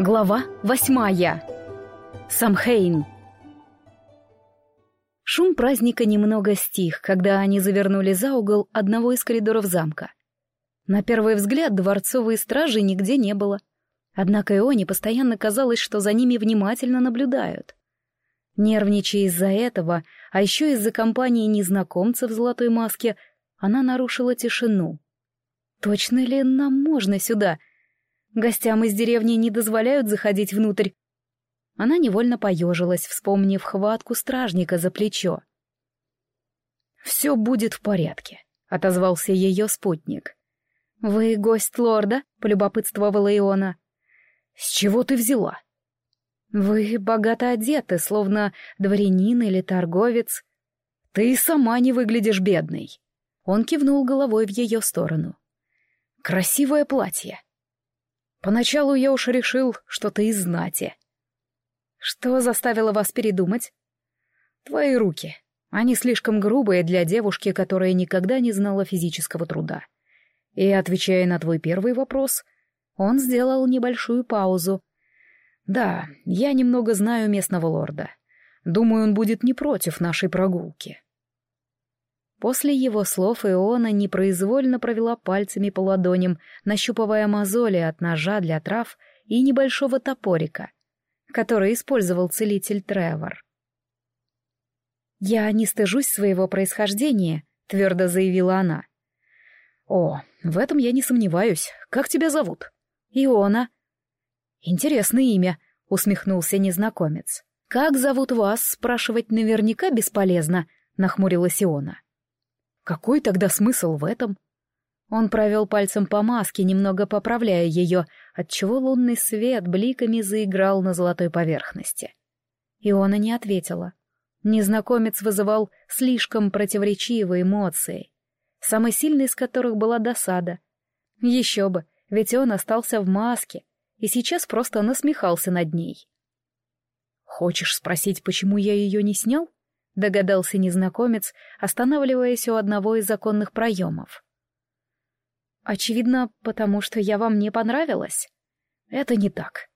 Глава восьмая. Самхейн. Шум праздника немного стих, когда они завернули за угол одного из коридоров замка. На первый взгляд дворцовые стражи нигде не было. Однако Ионе постоянно казалось, что за ними внимательно наблюдают. Нервничая из-за этого, а еще из-за компании незнакомцев в золотой маске, она нарушила тишину. «Точно ли нам можно сюда?» Гостям из деревни не дозволяют заходить внутрь. Она невольно поежилась, вспомнив хватку стражника за плечо. «Все будет в порядке», — отозвался ее спутник. «Вы гость лорда?» — полюбопытствовала Иона. «С чего ты взяла?» «Вы богато одеты, словно дворянин или торговец. Ты сама не выглядишь бедной». Он кивнул головой в ее сторону. «Красивое платье. Поначалу я уж решил, что ты из знати. Что заставило вас передумать? Твои руки. Они слишком грубые для девушки, которая никогда не знала физического труда. И, отвечая на твой первый вопрос, он сделал небольшую паузу. Да, я немного знаю местного лорда. Думаю, он будет не против нашей прогулки. После его слов Иона непроизвольно провела пальцами по ладоням, нащупывая мозоли от ножа для трав и небольшого топорика, который использовал целитель Тревор. «Я не стыжусь своего происхождения», — твердо заявила она. «О, в этом я не сомневаюсь. Как тебя зовут?» «Иона». «Интересное имя», — усмехнулся незнакомец. «Как зовут вас?» — спрашивать наверняка бесполезно, — нахмурилась Иона. Какой тогда смысл в этом? Он провел пальцем по маске, немного поправляя ее, отчего лунный свет бликами заиграл на золотой поверхности. Иона не ответила. Незнакомец вызывал слишком противоречивые эмоции, самой сильной из которых была досада. Еще бы, ведь он остался в маске и сейчас просто насмехался над ней. «Хочешь спросить, почему я ее не снял?» — догадался незнакомец, останавливаясь у одного из законных проемов. «Очевидно, потому что я вам не понравилась». «Это не так».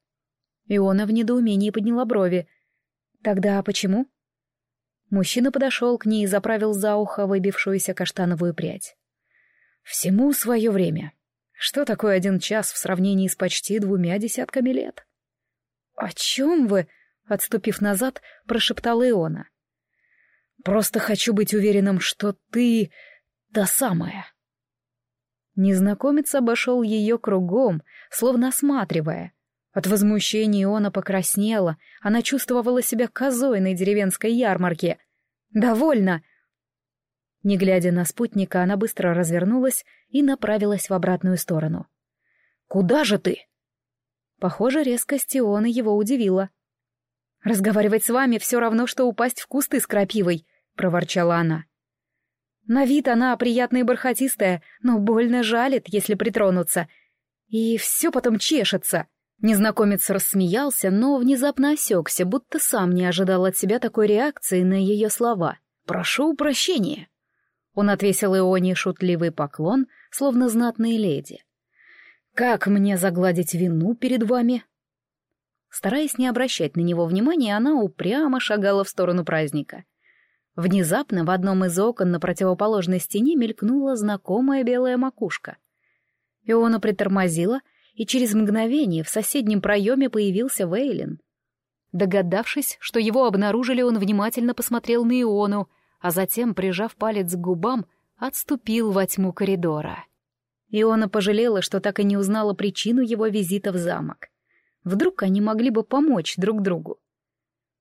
Иона в недоумении подняла брови. «Тогда почему?» Мужчина подошел к ней и заправил за ухо выбившуюся каштановую прядь. «Всему свое время. Что такое один час в сравнении с почти двумя десятками лет?» «О чем вы?» — отступив назад, прошептала Иона. Просто хочу быть уверенным, что ты та самая. Незнакомец обошел ее кругом, словно осматривая. От возмущения Иона покраснела, она чувствовала себя козой на деревенской ярмарке. «Довольно!» Не глядя на спутника, она быстро развернулась и направилась в обратную сторону. «Куда же ты?» Похоже, резкость Иона его удивила. «Разговаривать с вами все равно, что упасть в кусты с крапивой», — проворчала она. На вид она приятная и бархатистая, но больно жалит, если притронуться. И все потом чешется. Незнакомец рассмеялся, но внезапно осекся, будто сам не ожидал от себя такой реакции на ее слова. «Прошу прощения». Он отвесил Ионе шутливый поклон, словно знатные леди. «Как мне загладить вину перед вами?» Стараясь не обращать на него внимания, она упрямо шагала в сторону праздника. Внезапно в одном из окон на противоположной стене мелькнула знакомая белая макушка. Иона притормозила, и через мгновение в соседнем проеме появился Вейлин. Догадавшись, что его обнаружили, он внимательно посмотрел на Иону, а затем, прижав палец к губам, отступил во тьму коридора. Иона пожалела, что так и не узнала причину его визита в замок. Вдруг они могли бы помочь друг другу.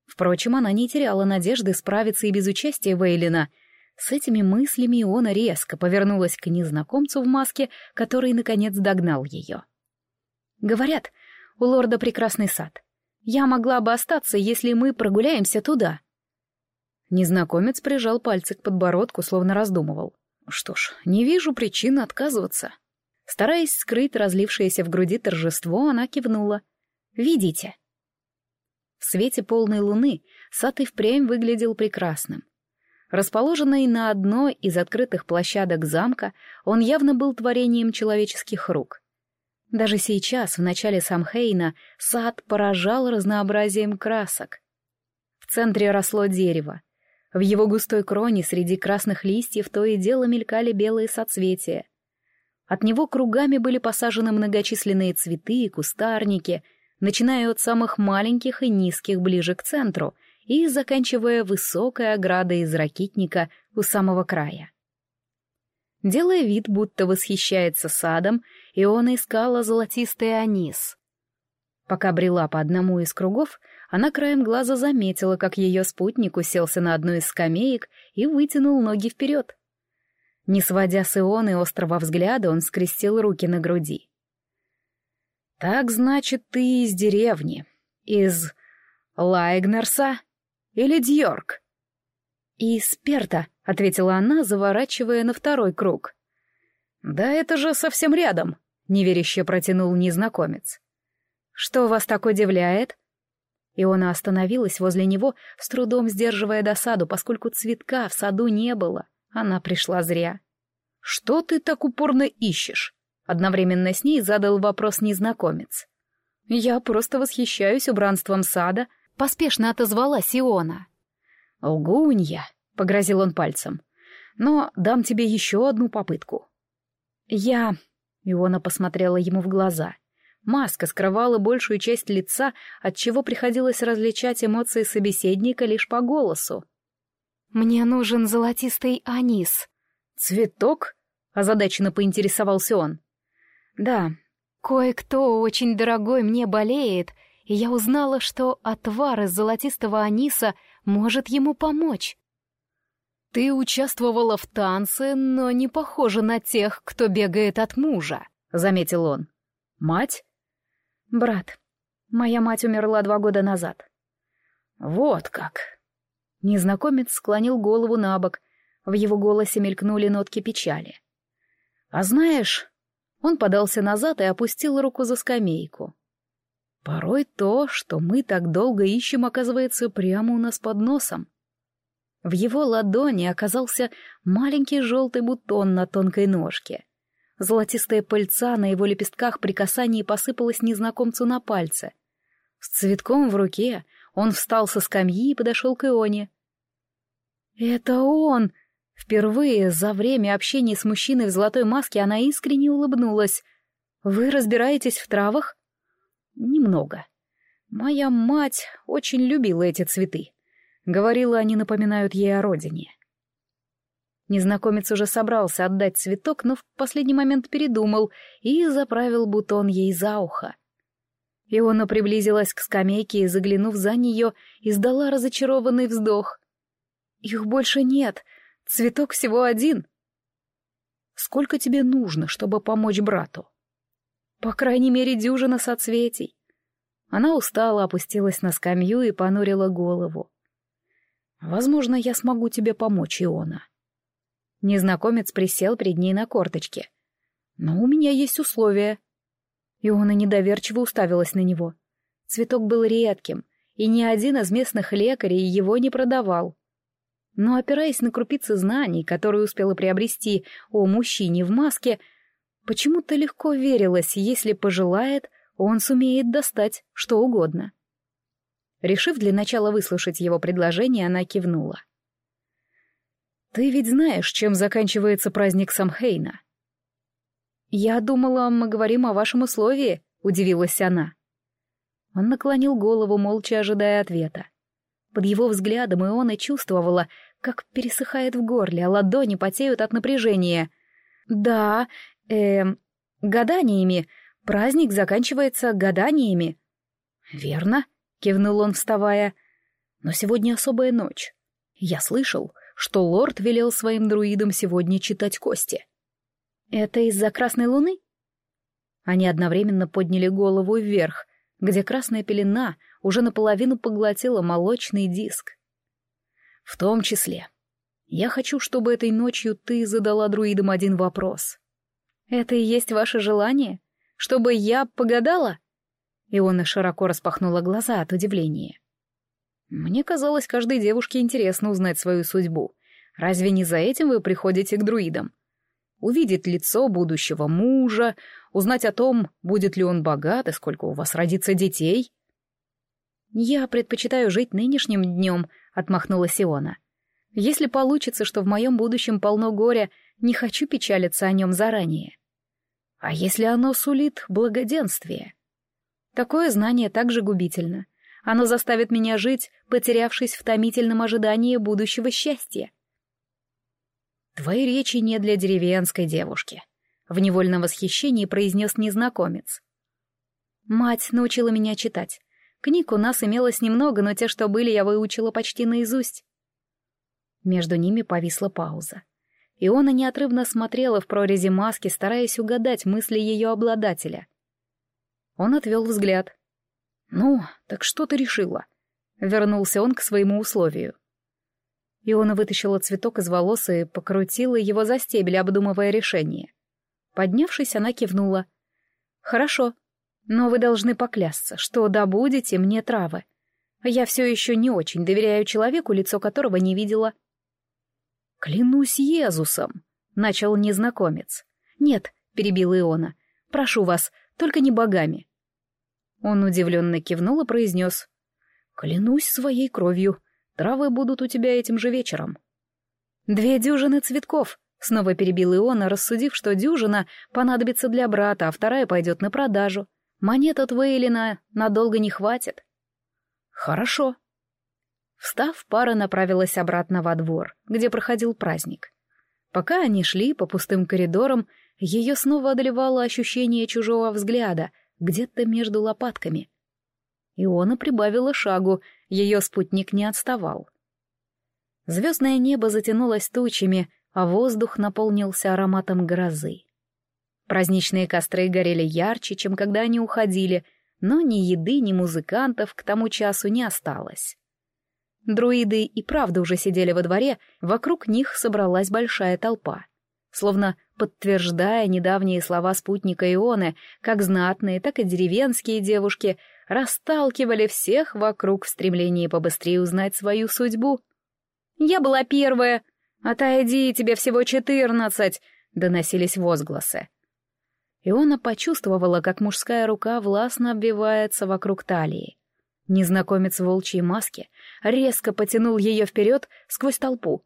Впрочем, она не теряла надежды справиться и без участия Вейлина. С этими мыслями Иона резко повернулась к незнакомцу в маске, который, наконец, догнал ее. «Говорят, у лорда прекрасный сад. Я могла бы остаться, если мы прогуляемся туда». Незнакомец прижал пальцы к подбородку, словно раздумывал. «Что ж, не вижу причины отказываться». Стараясь скрыть разлившееся в груди торжество, она кивнула. «Видите?» В свете полной луны сад и впрямь выглядел прекрасным. Расположенный на одной из открытых площадок замка, он явно был творением человеческих рук. Даже сейчас, в начале Самхейна, сад поражал разнообразием красок. В центре росло дерево. В его густой кроне среди красных листьев то и дело мелькали белые соцветия. От него кругами были посажены многочисленные цветы и кустарники, начиная от самых маленьких и низких ближе к центру и заканчивая высокой оградой из ракитника у самого края. Делая вид, будто восхищается садом, Иона искала золотистый анис. Пока брела по одному из кругов, она краем глаза заметила, как ее спутник уселся на одну из скамеек и вытянул ноги вперед. Не сводя с Ионы острого взгляда, он скрестил руки на груди. «Так, значит, ты из деревни? Из Лайгнерса или Дьорк?» «Из Перта», — ответила она, заворачивая на второй круг. «Да это же совсем рядом», — неверяще протянул незнакомец. «Что вас так удивляет?» Иона остановилась возле него, с трудом сдерживая досаду, поскольку цветка в саду не было. Она пришла зря. «Что ты так упорно ищешь?» Одновременно с ней задал вопрос незнакомец. «Я просто восхищаюсь убранством сада», — поспешно отозвалась Иона. «Лгунья», — погрозил он пальцем. «Но дам тебе еще одну попытку». «Я...» — Иона посмотрела ему в глаза. Маска скрывала большую часть лица, отчего приходилось различать эмоции собеседника лишь по голосу. «Мне нужен золотистый анис». «Цветок?» — озадаченно поинтересовался он. «Да, кое-кто очень дорогой мне болеет, и я узнала, что отвар из золотистого аниса может ему помочь». «Ты участвовала в танце, но не похожа на тех, кто бегает от мужа», — заметил он. «Мать?» «Брат. Моя мать умерла два года назад». «Вот как». Незнакомец склонил голову на бок, в его голосе мелькнули нотки печали. «А знаешь...» Он подался назад и опустил руку за скамейку. «Порой то, что мы так долго ищем, оказывается прямо у нас под носом. В его ладони оказался маленький желтый бутон на тонкой ножке. Золотистая пыльца на его лепестках при касании посыпалась незнакомцу на пальцы. С цветком в руке он встал со скамьи и подошел к Ионе. «Это он!» Впервые за время общения с мужчиной в золотой маске она искренне улыбнулась. «Вы разбираетесь в травах?» «Немного. Моя мать очень любила эти цветы. Говорила, они напоминают ей о родине. Незнакомец уже собрался отдать цветок, но в последний момент передумал и заправил бутон ей за ухо. Иона приблизилась к скамейке и, заглянув за нее, издала разочарованный вздох. «Их больше нет, цветок всего один». «Сколько тебе нужно, чтобы помочь брату?» «По крайней мере, дюжина соцветий». Она устала, опустилась на скамью и понурила голову. Возможно, я смогу тебе помочь, Иона. Незнакомец присел перед ней на корточке. Но у меня есть условия. Иона недоверчиво уставилась на него. Цветок был редким, и ни один из местных лекарей его не продавал. Но опираясь на крупицы знаний, которые успела приобрести о мужчине в маске, почему-то легко верилось, если пожелает, он сумеет достать что угодно. Решив для начала выслушать его предложение, она кивнула. «Ты ведь знаешь, чем заканчивается праздник Самхейна?» «Я думала, мы говорим о вашем условии», — удивилась она. Он наклонил голову, молча ожидая ответа. Под его взглядом Иона чувствовала, как пересыхает в горле, а ладони потеют от напряжения. «Да, эм, гаданиями. Праздник заканчивается гаданиями». «Верно», кивнул он, вставая. Но сегодня особая ночь. Я слышал, что лорд велел своим друидам сегодня читать кости. Это из-за красной луны? Они одновременно подняли голову вверх, где красная пелена уже наполовину поглотила молочный диск. В том числе. Я хочу, чтобы этой ночью ты задала друидам один вопрос. Это и есть ваше желание? Чтобы я погадала? Иона широко распахнула глаза от удивления. «Мне казалось, каждой девушке интересно узнать свою судьбу. Разве не за этим вы приходите к друидам?» Увидеть лицо будущего мужа, узнать о том, будет ли он богат и сколько у вас родится детей. «Я предпочитаю жить нынешним днем», — отмахнулась Иона. «Если получится, что в моем будущем полно горя, не хочу печалиться о нем заранее. А если оно сулит благоденствие? Такое знание также губительно. Оно заставит меня жить, потерявшись в томительном ожидании будущего счастья. «Твои речи не для деревенской девушки», — в невольном восхищении произнес незнакомец. «Мать научила меня читать. Книг у нас имелось немного, но те, что были, я выучила почти наизусть». Между ними повисла пауза. Иона неотрывно смотрела в прорези маски, стараясь угадать мысли ее обладателя. Он отвел взгляд. «Ну, так что ты решила?» Вернулся он к своему условию. Иона вытащила цветок из волос и покрутила его за стебель, обдумывая решение. Поднявшись, она кивнула. «Хорошо, но вы должны поклясться, что добудете мне травы. Я все еще не очень доверяю человеку, лицо которого не видела». «Клянусь Иезусом!» — начал незнакомец. «Нет», — перебила Иона, — «прошу вас, только не богами». Он удивленно кивнул и произнес. «Клянусь своей кровью, Травы будут у тебя этим же вечером». «Две дюжины цветков», — снова перебил Иона, рассудив, что дюжина понадобится для брата, а вторая пойдет на продажу. Монет от Вейлина надолго не хватит. «Хорошо». Встав, пара направилась обратно во двор, где проходил праздник. Пока они шли по пустым коридорам, ее снова одолевало ощущение чужого взгляда где-то между лопатками. Иона прибавила шагу, ее спутник не отставал. Звездное небо затянулось тучами, а воздух наполнился ароматом грозы. Праздничные костры горели ярче, чем когда они уходили, но ни еды, ни музыкантов к тому часу не осталось. Друиды и правда уже сидели во дворе, вокруг них собралась большая толпа. Словно подтверждая недавние слова спутника Ионы, как знатные, так и деревенские девушки расталкивали всех вокруг в стремлении побыстрее узнать свою судьбу. «Я была первая! Отойди, тебе всего четырнадцать!» — доносились возгласы. Иона почувствовала, как мужская рука властно обвивается вокруг талии. Незнакомец в волчьей маске резко потянул ее вперед сквозь толпу.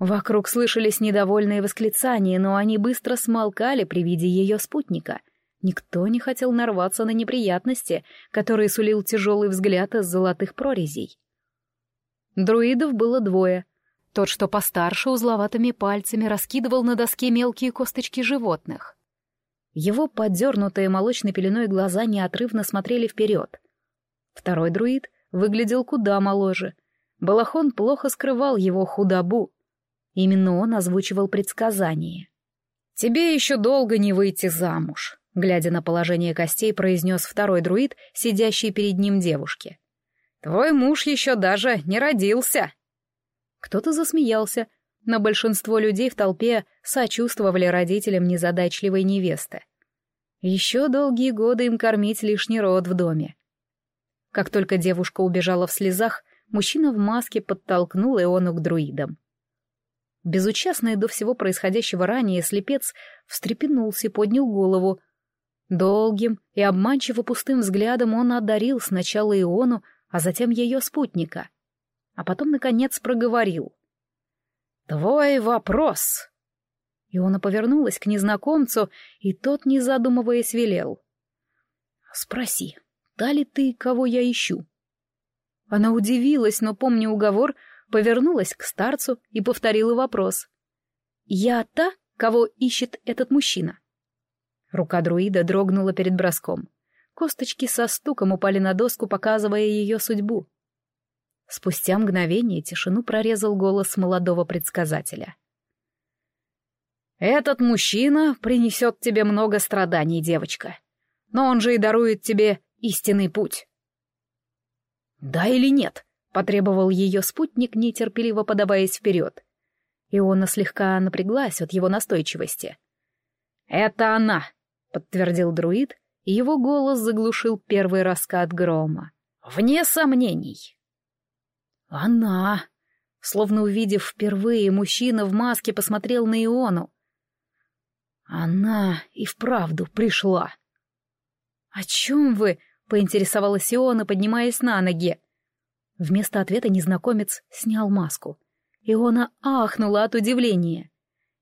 Вокруг слышались недовольные восклицания, но они быстро смолкали при виде ее спутника — Никто не хотел нарваться на неприятности, которые сулил тяжелый взгляд из золотых прорезей. Друидов было двое. Тот, что постарше, узловатыми пальцами раскидывал на доске мелкие косточки животных. Его подернутые молочной пеленой глаза неотрывно смотрели вперед. Второй друид выглядел куда моложе. Балахон плохо скрывал его худобу. Именно он озвучивал предсказание. «Тебе еще долго не выйти замуж», глядя на положение костей, произнес второй друид, сидящий перед ним девушке. «Твой муж еще даже не родился!» Кто-то засмеялся, но большинство людей в толпе сочувствовали родителям незадачливой невесты. Еще долгие годы им кормить лишний род в доме. Как только девушка убежала в слезах, мужчина в маске подтолкнул Иону к друидам. Безучастный до всего происходящего ранее слепец встрепенулся и поднял голову, Долгим и обманчиво пустым взглядом он одарил сначала Иону, а затем ее спутника. А потом, наконец, проговорил. «Твой вопрос!» Иона повернулась к незнакомцу, и тот, не задумываясь, велел. «Спроси, та ли ты, кого я ищу?» Она удивилась, но, помня уговор, повернулась к старцу и повторила вопрос. «Я та, кого ищет этот мужчина?» Рука друида дрогнула перед броском. Косточки со стуком упали на доску, показывая ее судьбу. Спустя мгновение тишину прорезал голос молодого предсказателя. «Этот мужчина принесет тебе много страданий, девочка. Но он же и дарует тебе истинный путь». «Да или нет?» — потребовал ее спутник, нетерпеливо подаваясь вперед. Иона слегка напряглась от его настойчивости. «Это она!» Подтвердил друид, и его голос заглушил первый раскат грома. «Вне сомнений!» «Она!» Словно увидев впервые, мужчина в маске посмотрел на Иону. Она и вправду пришла. «О чем вы?» — поинтересовалась Иона, поднимаясь на ноги. Вместо ответа незнакомец снял маску. Иона ахнула от удивления.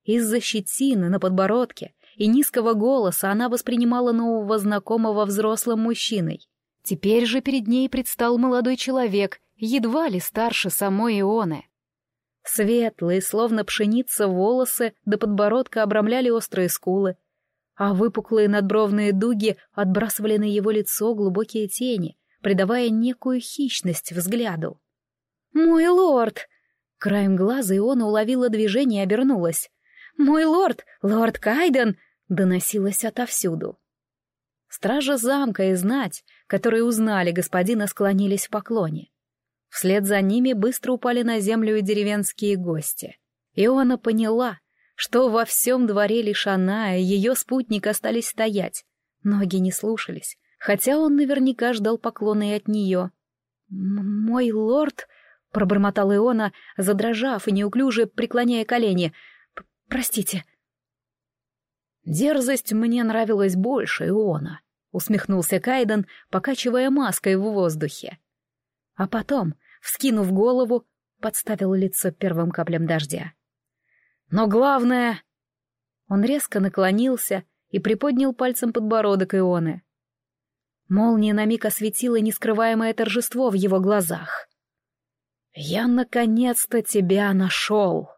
Из-за щетины на подбородке и низкого голоса она воспринимала нового знакомого взрослым мужчиной. Теперь же перед ней предстал молодой человек, едва ли старше самой Ионы. Светлые, словно пшеница, волосы до подбородка обрамляли острые скулы, а выпуклые надбровные дуги отбрасывали на его лицо глубокие тени, придавая некую хищность взгляду. «Мой лорд!» Краем глаза Иона уловила движение и обернулась. «Мой лорд! Лорд Кайден!» доносилось отовсюду. Стража замка и знать, которые узнали господина, склонились в поклоне. Вслед за ними быстро упали на землю и деревенские гости. Иона поняла, что во всем дворе лишь она и ее спутник остались стоять. Ноги не слушались, хотя он наверняка ждал поклона и от нее. «Мой лорд», — пробормотала Иона, задрожав и неуклюже преклоняя колени, — «простите». «Дерзость мне нравилась больше Иона», — усмехнулся Кайден, покачивая маской в воздухе. А потом, вскинув голову, подставил лицо первым каплям дождя. «Но главное...» Он резко наклонился и приподнял пальцем подбородок Ионы. Молния на миг осветила нескрываемое торжество в его глазах. «Я наконец-то тебя нашел!»